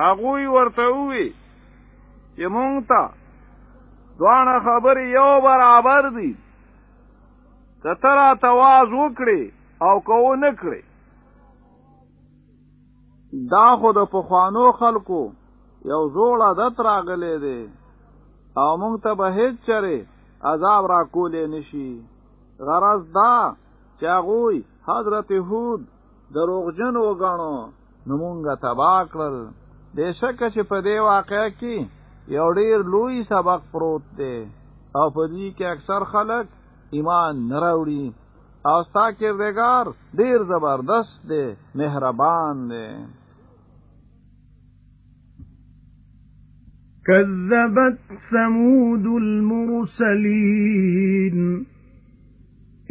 هغوی ورته وی چې مونږ ته دوانه خبرې یو برابر دي کتر تواز وکړي او کو نه کړي دا خو د پخوانو خلکو یو زوړ عادت راغلی دی او مونږ ته به هیڅ چره عذاب را کولې نشي غرض دا چې هغوی حضرت هود دروغجن وګڼو نو مونږه تبا کړل بشک چې په دې واقعیا کې یو ډیر لوی سبق پروت دی أو په دې کې اکثر خلک ایمان نه أو ستا کردگار ډیر زبردست دی مهربان دی كذبت ثمود المرسلين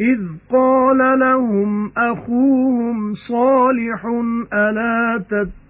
إذ قال لهم أخوهم صالح ألا تتقون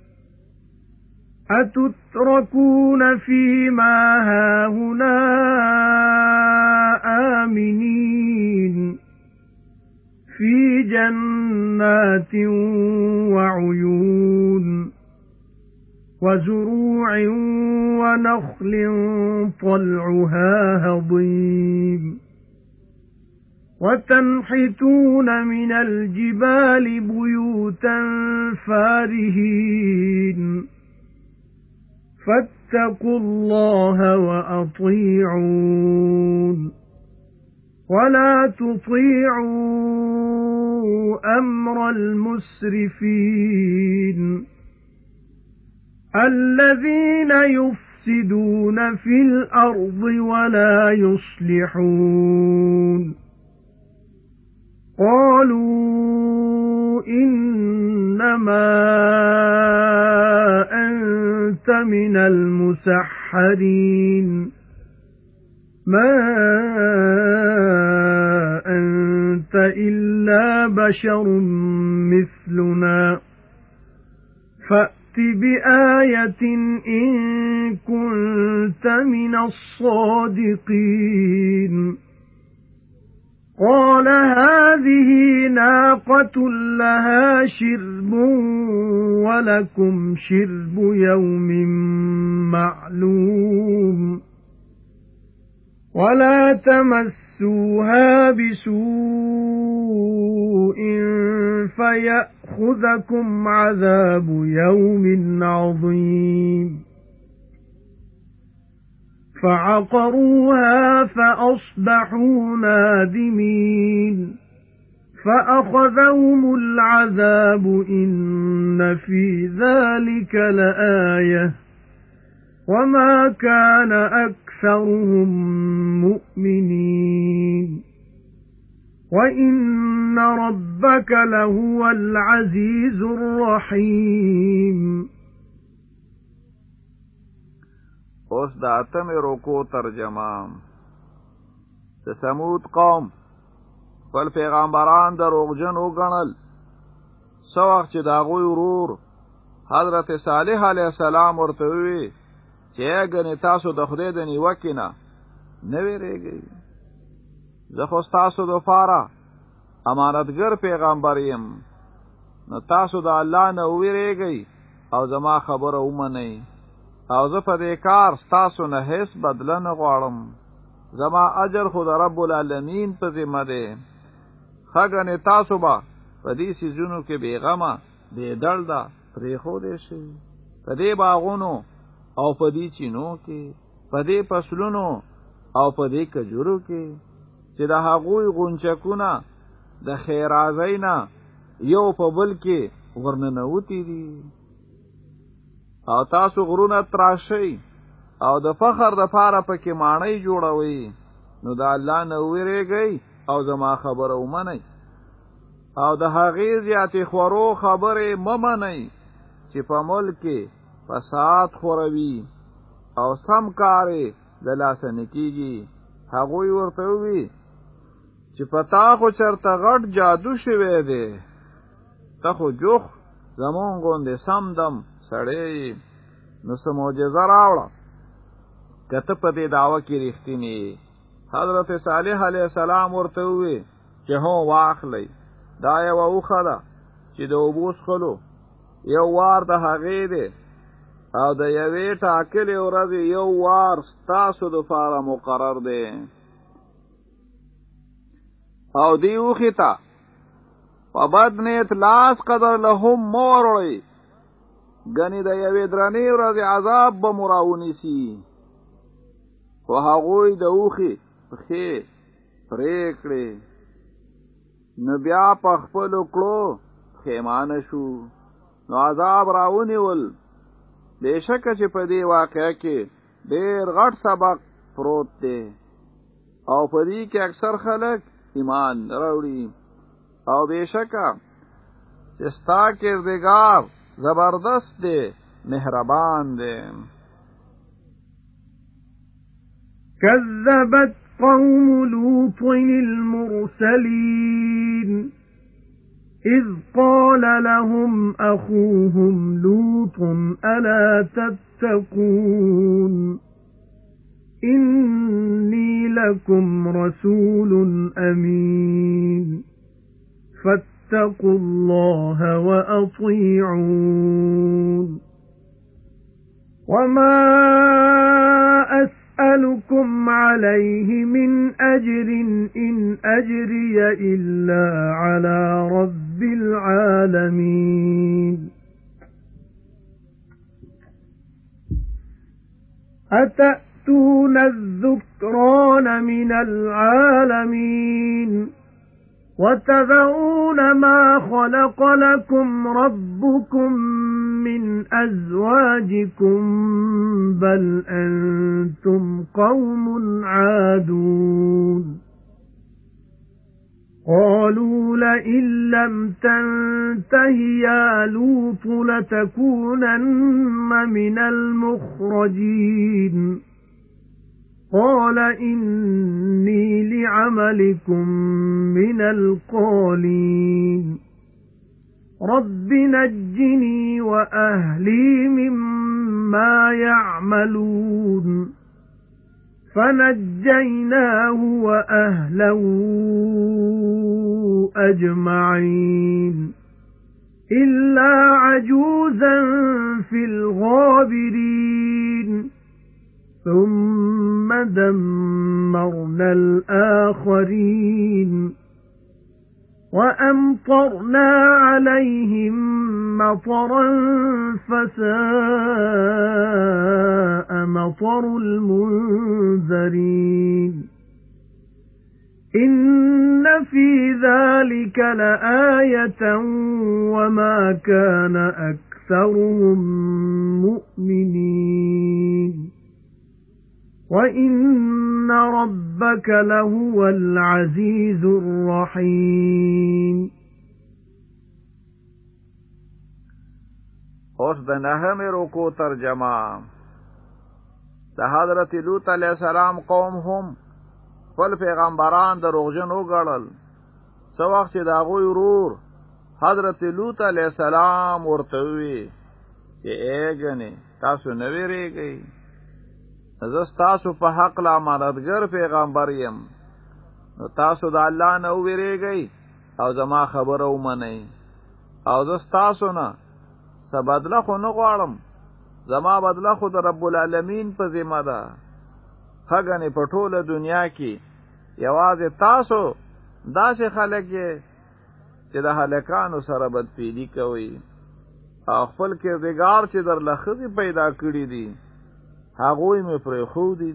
أتتركون فيما هاهنا آمنين في جنات وعيون وزروع ونخل طلعها هضيم وتنحتون من الجبال بيوتا فارهين فاتقوا الله وأطيعون. ولا تطيعوا أمر المسرفين. الذين يفسدون في الأرض ولا يصلحون. قالوا إنما أنت من المسحرين. ما أنت إلا بشر مثلنا. فأت بآية إن كنت من الصادقين. قال هذه ناقة لها شرب ولكم شرب يوم معلوم. ولا تمسوها بسوء فيأخذكم عذاب يوم عظيم. فَعَقَرُوهَا فَأَصْبَحُوا نَادِمِينَ فَأَخَذَهُمُ الْعَذَابُ إِنَّ فِي ذَلِكَ لَآيَةً وَمَا كَانَ أَكْثَرُهُم مُؤْمِنِينَ وَإِنَّ رَبَّكَ لَهُوَ الْعَزِيزُ الرَّحِيمُ اوس د اتم روکو ترجمه. د سمود قوم خپل پیغمبران دروغجن وګڼل. څه وخت چې د هغوی ورور حضرت صالح علیه السلام ورته وی چې غنی تاسو د خدای د نیوکینه نه ویریږئ. زه خو تاسو د پاره امانتګر پیغمبر یم. نو تاسو د الله نه ویریږئ او زما خبره ومنئ او زه په دې کار ستاسو نه هیڅ بدله نه غواړم. زما اجر خو د رب العالمین په ذمه دی. خګنې تاسو به په دې څيزونو کې بیغمه دې دړ ده پرې خو دې شي په دې باغونو او په دې چینو کې په دې فصلونو او په دې کجورو کې چې د هغوی غونچکونه د خیرازینا یو په بل کې ورننوتی دي او تاسو غرونه تراشي او د فخر د پاره پکې مانای جوړوي نو د الله نه ویریږي او زما خبره ومني او د هغې زیاتې خورو خبرې ممنئ چې په ملک کې فساد خوروي او سم کارې د لاسه نکیږي هغوی ورته وی چې پتا خو چرته غټ جادو شوی دی. ته خو جوخ زمون غوندې سم دم سړی نو سم معجزه راوړه. کته په دې داوا کې رښتینی حضرت صالح علیه السلام ورته وی چې هو واخلې دا یو اوخه ده چې د اوبوس خلو یو وار د هغې دی او د یوې ټاکلې ورځې یو وار ستاسو د فاره مقرر دی. او دی اوخی تا په بد نیت لاس قدر له هم موروړي ګنې د یوې درنې ورځې عذاب به مراونی سي خو هغوی د اوخي پخې پرېکړې. نو بیا په خپل کړو پښیمانه شو. نو عذاب راونیول. بېشکه چې په دې واقعه کې ډېر غټ سبق پروت دی. او په دې کې اکثر خلک ایمان راوړي. او بېشکه چې ستا کردگار زبردست دی مهربان دی. كذبت قوم لوط المرسلين. إذ قال لهم أخوهم لوط ألا تتقون؟ إني لكم رسول أمين. فاتقوا الله وأطيعون. وما أسأل أَسْأَلُكُمْ عَلَيْهِ مِنْ أَجْرٍ إِنْ أَجْرِيَ إِلَّا عَلَى رَبِّ الْعَالَمِينَ. أَتَأْتُونَ الذُّكْرَانَ مِنَ الْعَالَمِينَ؟ وَتَذَرُونَ مَا خَلَقَ لَكُمْ رَبُّكُمْ مِنْ أَزْوَاجِكُمْ بَلْ أَنْتُمْ قَوْمٌ عَادُونَ قَالُوا لَئِن لَّمْ تَنْتَهِ يَا لُوطُ لَتَكُونَنَّ مِنَ الْمُخْرَجِينَ قَالَ إِنِّي لِعَمَلِكُمْ مِنَ الْقَالِينَ. رَبِّ نَجِّنِي وَأَهْلِي مِمَّا يَعْمَلُونَ. فَنَجَّيْنَاهُ وَأَهْلَهُ أَجْمَعِينَ. إِلَّا عَجُوزًا فِي الْغَابِرِينَ. ثُمَّ دَمَّرْنَا الْآخَرِينَ وَأَمْطَرْنَا عَلَيْهِمْ مَطَرًا فَسَاءَ مَطَرُ الْمُنذَرِينَ إِنَّ فِي ذَلِكَ لَآيَةً وَمَا كَانَ أَكْثَرُهُم مُؤْمِنِينَ وَإِنَّ رَبَّكَ لَهُوَ الْعَزِيزُ الرَّحِيمُ اوس د نهم رکوع ترجمه. د حضرت لوط علیہ السلام قوم هم خپل پیغمبران دروغجن وګڼل څه وخت چې د هغوی ورور حضرت لوط علیہ السلام ورته وی چې اګنه تاسو نه ویریږئ. زه تاسو د پاره امانتګر پیغمبر یم. نو تاسو د الله نه ویریږئ او زما خبره ومنئ. او زه تاسو نه څه بدله خو نه غواړم. زما بدله خو د رب العالمین په ذمہ ده. خګنې په ټوله دنیا کې یوازې تاسو داسې خلک یې چې د هلکانو سره بدپیدي کوي او خپل کردګار چې در لخذي پیدا کړی دي هغوی مې پرې خو دي.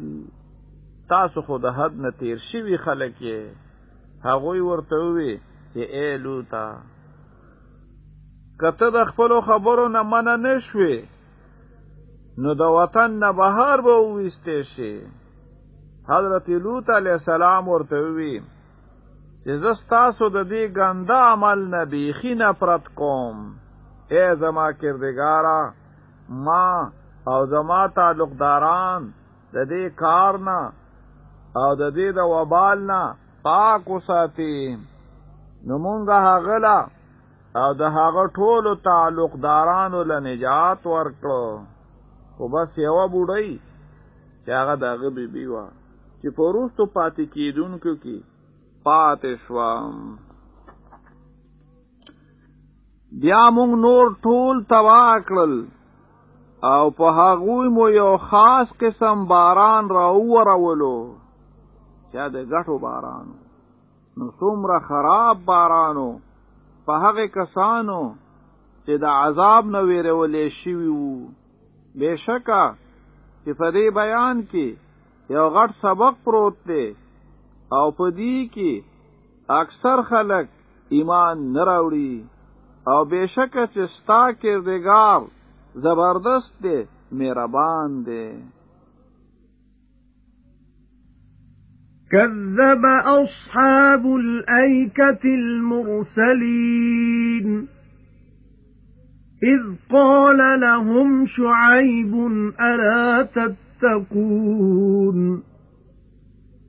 تاسو خو د حد نه تیر شوي خلک یې. هغوی ورته وي چې اے لوتا کته د خپل خبرو نه منع نشوي نو د وطن نه بهر به وېستې شي حضرت لوط علی السلام ورته وی چې زه ستاسو د دې ګنده عمل نه بیخي نفرت کوم. اے زما کردګارا ما او زما تعلقداران د دې کار نه او د دې د وبال نه پاک وساتي نو مونږه هغه له او د هغه ټولو تعلقدارانو له نجات ورکړو. خو بس یو بوډۍ چې هغه دغه بیبي و چې پروستو پاتې کیدونکو کې پاتې شوم. بیا مونږ نور ټول تباه کړل او په هغوی مو یو خاص قسم باران را وورولو. چا د غټو بارانو نو څومره خراب بارانو. په هغه کسانو چې د عذاب نه ویرولې شوي وو. بېشکه چې په دې بیان کې یو غټ سبق پروت دی او په دې کې اکثر خلک ایمان نه راوړي. او بشکه چې ستا کردگار زبردست دی مهربان دی. كذب أصحاب الأيكة المرسلين. إذ قال لهم شعيب ألا تتقون؟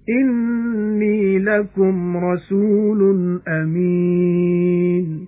إني لكم رسول أمين.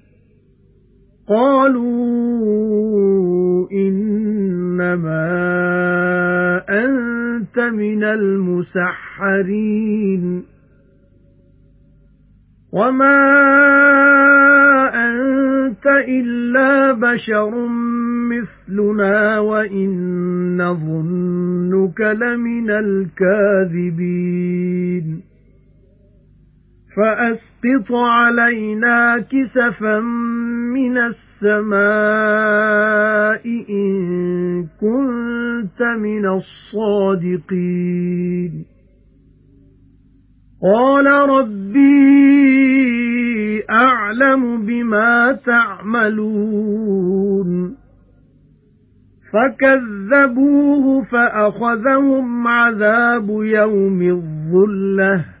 قَالُوا إِنَّمَا أَنْتَ مِنَ الْمُسَحَّرِينَ وَمَا أَنْتَ إِلَّا بَشَرٌ مِثْلُنَا وَإِن نَّظُنُّكَ لَمِنَ الْكَاذِبِينَ فَأَسْقِطْ عَلَيْنَا كِسَفًا مِنَ السَّمَاءِ إِن كُنتَ مِنَ الصَّادِقِينَ. قَالَ رَبِّي أَعْلَمُ بِمَا تَعْمَلُونَ. فَكَذَّبُوهُ فَأَخَذَهُمْ عَذَابُ يَوْمِ الظُّلَّةِ.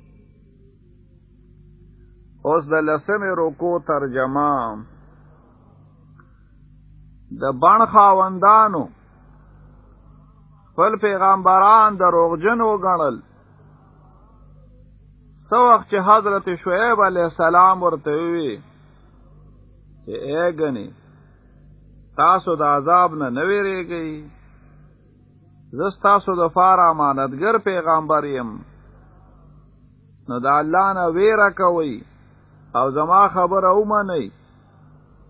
اوس د لسمې روکو ترجمه. د بڼ خاوندانو خپل پیغمبران دروغجن وګڼل. څه وخت چې حضرت شعیب علیہ السلام ورته وی چې اګنی تاسو د عذاب نه نویریږئ زه تاسو د پاره امانتګر پیغمبر یم. نو د الله نه ویره کوئ او زما خبره ومنئ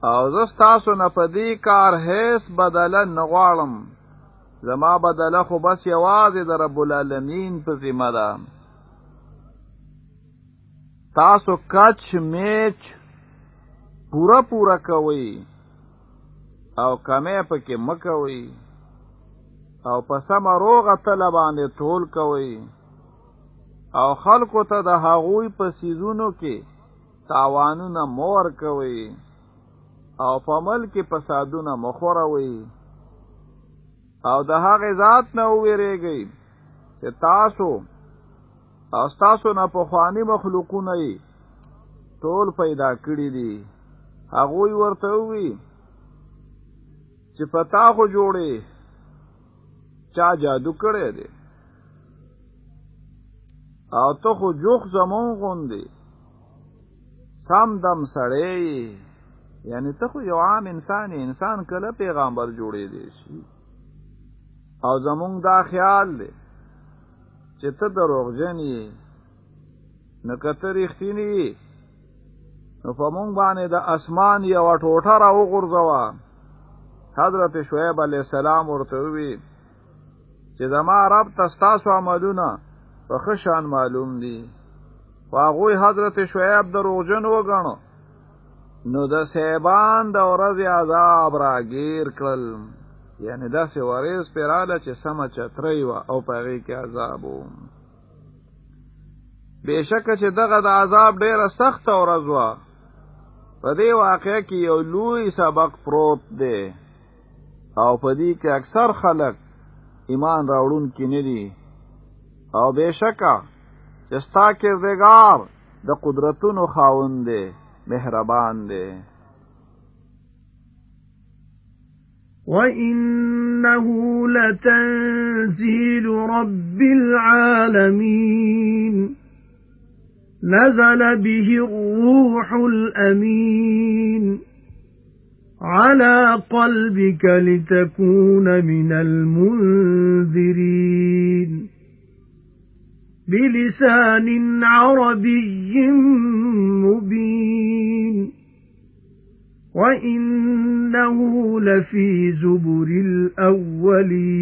او زه تاسو نه په دې کار هیڅ بدله نه غواړم. زما بدله خو بس یوازې د رب العالمین په ذمہ ده. تاسو کچ میچ پورا پورا کوي او کمه پکې مکوي او په سم روغه تل باندې ټول کوي او خلکو ته د هغوی په څیزونو کې تاوانونه مور کوي او په ملک فسادونه مخوروي او د هغه ذات نه ویریږي چې تاسو او تاسو نه په خواني مخلوقونه یې ټول پیدا کړی دي. هغه ورته وی چې پتا خو جوړې چا جادو کړی دی. او ته خو جوخ زمون غوندې سم دم سړی یعنی ته خو یو عام انسان انسان کله پیغمبر جوړې دی شي؟ او زمونږ دا خیال دی چې ته دروغجن یې. نو کته رښتینی نو په مونږ باندې د اسمان یو ټوټه را وغورځوه حضرت شعیب علی السلام ورته وی چې زما رب تاسو عملونه په ښه شان معلوم دي او هغوی حضرت شعیب دروغجن وګڼو. نو د سیبان د ورځې عذاب راګیر کړل. یعنی دا سی وریز پیراله چې سم چتري و او پغې کې عذاب وو بشک چې دغه د عذاب ډیره سخت ورځ و په دې واقع کې یو لوی سبق پروت دی. او په دې کې اکثر خلک ایمان راوړون کې نه دي. او بشکا چې ستا کې زګار د قدرتونو خاوند دی مهربان دی. وَإِنَّهُ لَتَنزِيلُ رَبِّ الْعَالَمِينَ. نَزَلَ بِهِ الرُّوحُ الْأَمِينُ. عَلَى قَلْبِكَ لِتَكُونَ مِنَ الْمُنذِرِينَ. بِلِسَانٍ عَرَبِيٍّ مُبِينٍ. وَإِنَّهُ لَفِي زُبُرِ الْأَوَّلِينَ.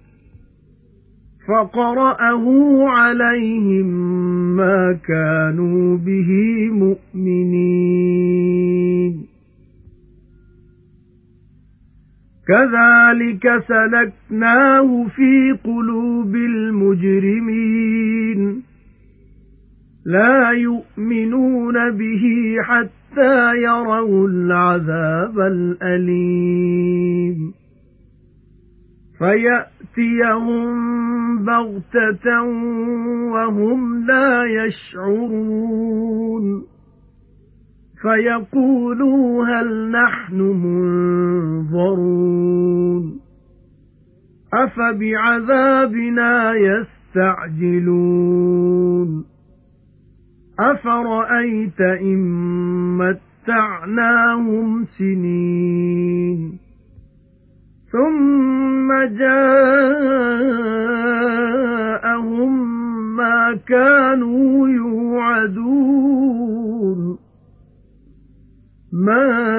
فَقَرَأَهُ عَلَيْهِمْ مَا كَانُوا بِهِ مُؤْمِنِينَ. كَذَلِكَ سَلَكْنَاهُ فِي قُلُوبِ الْمُجْرِمِينَ. لَا يُؤْمِنُونَ بِهِ حَتَّى يَرَوْا الْعَذَابَ الْأَلِيمَ. فَيَأْتِيَهُم بَغْتَةً وَهُمْ لَا يَشْعُرُونَ. فَيَقُولُوا هَلْ نَحْنُ مُنظَرُونَ. أَفَبِعَذَابِنَا يَسْتَعْجِلُونَ. أَفَرَأَيْتَ إِن مَّتَّعْنَاهُمْ سِنِينَ. ثُمَّ جَاءَهُم مَّا كَانُوا يُوعَدُونَ. مَا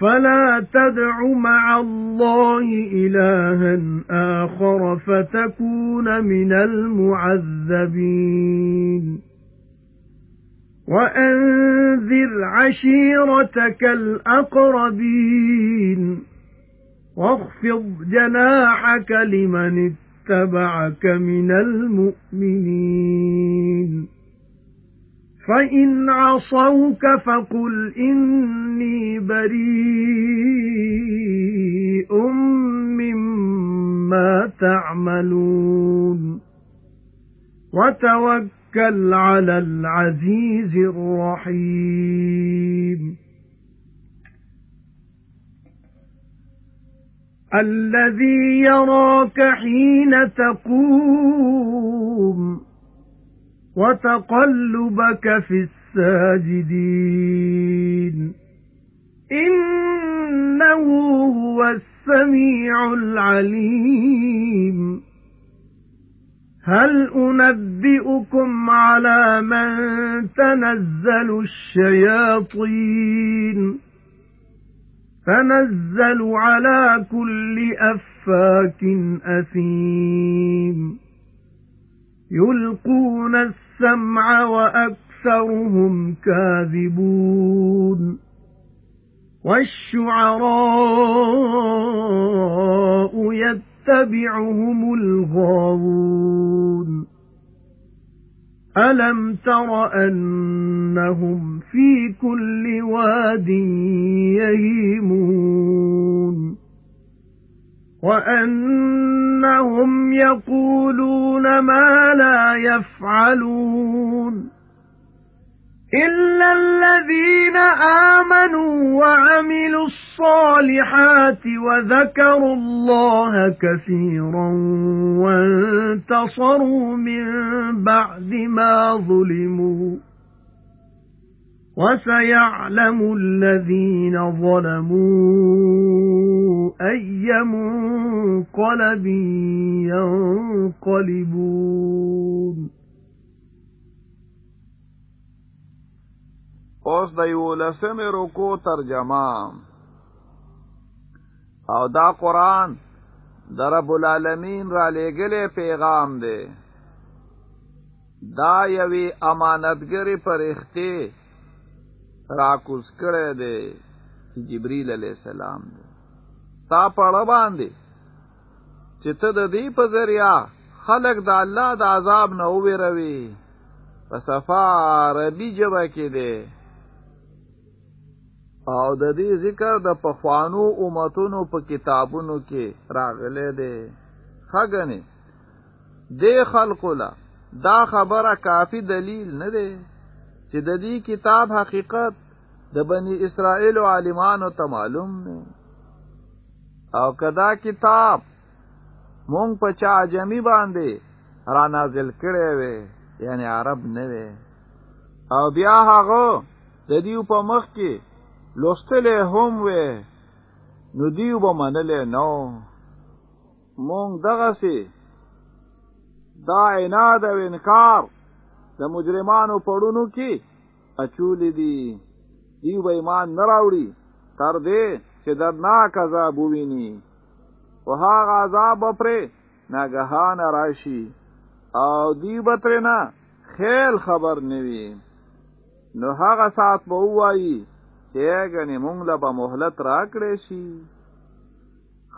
فَلَا تَدْعُ مَعَ اللَّهِ إِلَٰهًا آخَرَ فَتَكُونَ مِنَ الْمُعَذَّبِينَ. وَأَنذِرْ عَشِيرَتَكَ الْأَقْرَبِينَ. وَاخْفِضْ جَنَاحَكَ لِمَنِ اتَّبَعَكَ مِنَ الْمُؤْمِنِينَ. فَإِنْ عَصَوْكَ فَقُلْ إِنِّي بَرِيءٌ مِّمَّا تَعْمَلُونَ وَتَوَكَّلْ على العزيز الرحيم الذي يراك حين تقوم وتقلبك في الساجدين. إِنَّهُ هُوَ السَّمِيعُ الْعَلِيمُ. هَلْ أُنَبِّئُكُمْ عَلَى مَن تَنَزَّلُ الشَّيَاطِينُ؟ تَنَزَّلُ عَلَى كُلِّ أَفَّاكٍ أَثِيمٍ. يُلْقُونَ السَّمْعَ وَأَكْثَرُهُمْ كَاذِبُونَ وَالشُّعَرَاءُ يَتَّبِعُهُمُ الْغَاوُونَ أَلَمْ تَرَ أَنَّهُمْ فِي كُلِّ وَادٍ يَهِيمُونَ وَأَنَّهُمْ يَقُولُونَ مَا لَا يَفْعَلُونَ إِلَّا الَّذِينَ آمَنُوا وَعَمِلُوا الصَّالِحَاتِ وَذَكَرُوا اللَّهَ كَثِيرًا وَانتَصَرُوا مِن بَعْدِ مَا ظُلِمُوا وَسَيَعْلَمُ الَّذِينَ ظَلَمُوا أَيَّ مُنقَلَبٍ يَنقَلِبُونَ. اوس د یو لسمه رکو ترجمه. أو دا قرآن د رب العالمین را لګلې پیغام دی. دا یوی امانتګری فرښتې را کوز کړی دی چې جبرئیل علی السلام دی تا په باندې چې ته د دې په ذریعہ خلق د الله د عذاب نه وویروي په صفا عربي ژبه کې دی او د دې ذکر د پخوانو امتونو په کتابونو کې راغله ده خګنه د خلقو لا دا خبره کافی دلیل نه ده چې د دې کتاب حقیقت د بنی اسرائیل او عالمانو ته معلوم نه او کدا کتاب مونږ په چا جمی باندې را نازل کړي وي یعنی عرب نه وي. او بیا هغه د دې په مخ کې لوستلې هم وې نو دیو به منلې نو مونږ دغه سي دا عناد او انکار د مجرمانو پړونو کې اچولې دي. دیو به ایمان نه راوړي. تر دې چې درناک عذاب وویني. او هغه عذاب پرې ناګهان راشي. او دیو به ترنه خیل خبر نوي نو هغه سات به وایي چې غني مونږ له به مهلت راکړې شي.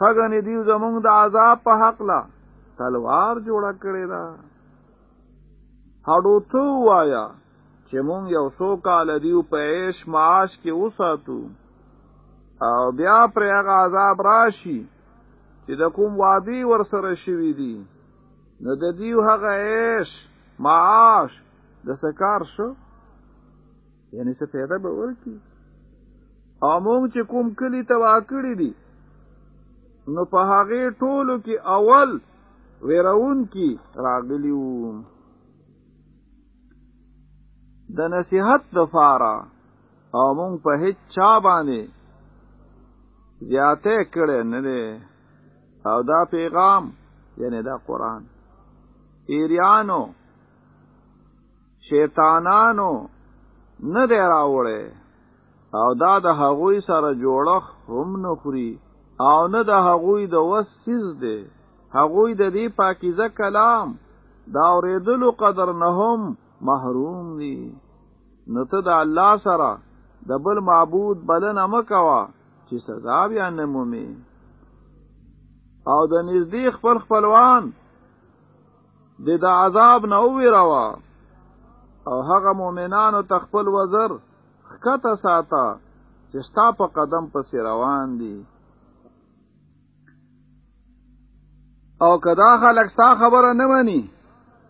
خغنی دیو زمونږ د عذاب په حق لا تلوار جوړ کړی دا هډو تو وایا چې مونږ یو څو کال دیو په عيش معاش کې وساتو. او بیا پر هغه عذاب راشي چې د کوم وادي ور سره شوی دی نو د دیو هغه عيش معاش د سکار شو؟ یعنی څه پیدا به ورکی او مونږ چې کوم کلی تبا کړی دي نو په هغه ټولو کې اول ویرون کې راغلی وو د نصیحت د فارا او مونږ په هیڅ چا باندې زیاته کړي نه دي. او دا پیغام یعنی دا قران ایریانو شیطانانو نه دی راوړی او دا د هغوی سره جوړخ هم نه خوري. او نه د هغوی د وسیز دی هغوی د دې پاکیزه کلام دا اوریدلو قدر نه هم محروم دي نو ته د الله سره د بل معبود بلنه مکوا چې سزا بیا نه مومي. او د نږدې خپل خپلوان د د عذاب نه ویروا او هغه مؤمنانو تخپل وزر خکته ساته چې ستا په قدم پسې روان دي. او کدا خلک ستا خبره نه مني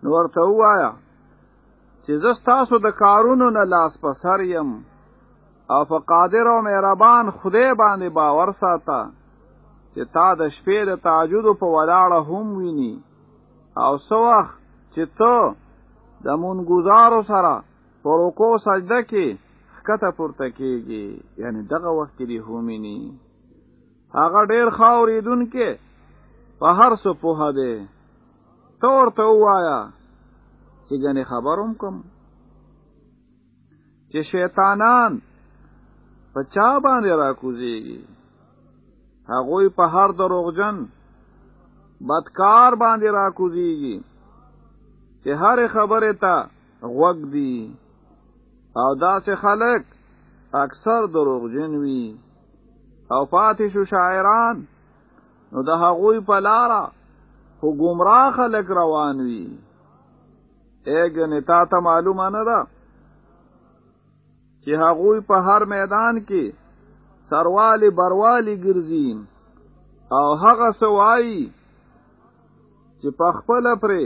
نو ورته وایا چې زستاسو د کارونو نه لاس پسر یم. او په قادر او مهربان خدای باندې باور ساته چې تا د شپې د تعجد په ولاړه هم ویني. او سو وخت چې ته د مونږګزارو سره په رکوع سجده کې ښکته پورته کېږي یعنی دغه وخت کې دی همینی هغه ډېر خاوریدون کې په هر څه پوهه دی. ته ورته ووایه چې ګنې خبروم کوم چې شیطانان په چا باندې راکوزیږي؟ هغوی په هر دروغجن بدکار باندې راکوزیږي. چې هر خبره ته غوږ دی. او داسې خلک اکثر دروغجن وي. او پاتې شو شاعران نو د هغوی په لاره خو گمراه خلک روان وي اګنې تا ته معلومه نه ده چې هغوی په هر میدان کې سروالی بروالی ګرځي او هغه سوای چې په خپل پرې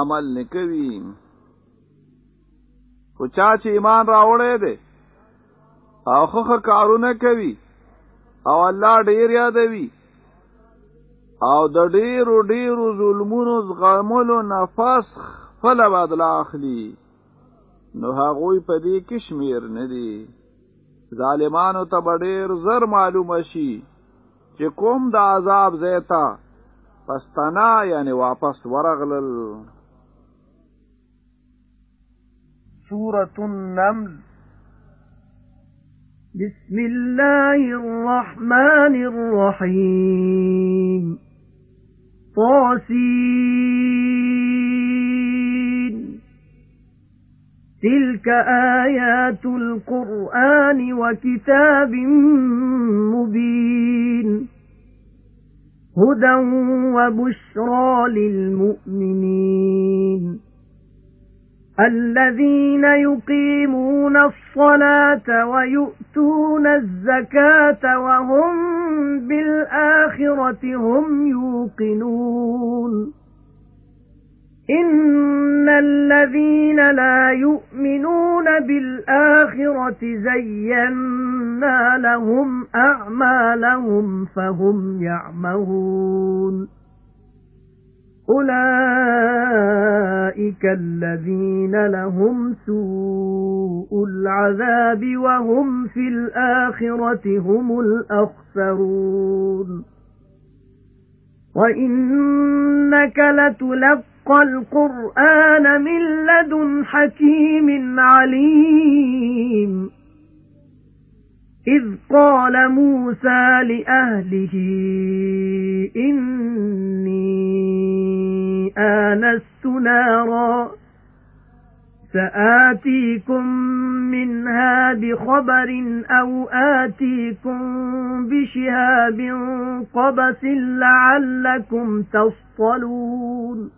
عمل نکوي خو چا چې ایمان راوړی دی او خو کارونه کوي او الله ډیر یادوي او د ډیرو ډیرو ظلمونو زغملو نفس خپل بدل اخلي نو هغوی په دې کې شمیر نه دي. ظالمانو ته ډېر زر معلومه شي چې کوم د عذاب زیتا پستانا یعنی واپس ورغلل. سورة النمل. بسم الله الرحمن الرحيم. طاسين تِلْكَ آيَاتُ الْقُرْآنِ وَكِتَابٍ مُبِينٍ هُدًى وَبُشْرَى لِلْمُؤْمِنِينَ الَّذِينَ يُقِيمُونَ الصَّلَاةَ وَيُؤْتُونَ الزَّكَاةَ وَهُمْ بِالْآخِرَةِ هُمْ يُوقِنُونَ إِنَّ الَّذِينَ لَا يُؤْمِنُونَ بِالْآخِرَةِ زَيَّنَّا لَهُمْ أَعْمَالَهُمْ فَهُمْ يَعْمَهُونَ أُولَئِكَ الَّذِينَ لَهُمْ سُوءُ الْعَذَابِ وَهُمْ فِي الْآخِرَةِ هُمُ الْأَخْسَرُونَ وَإِنَّكَ لَتُلَقَّى الْقُرْآنَ مِنْ لَدُنْ حَكِيمٍ عَلِيمٍ. إِذْ قَالَ مُوسَى لِأَهْلِهِ إِنِّي آنَسْتُ نَارًا سآتيكم منها بخبر أو آتيكم بشهاب قبس لعلكم تصطلون.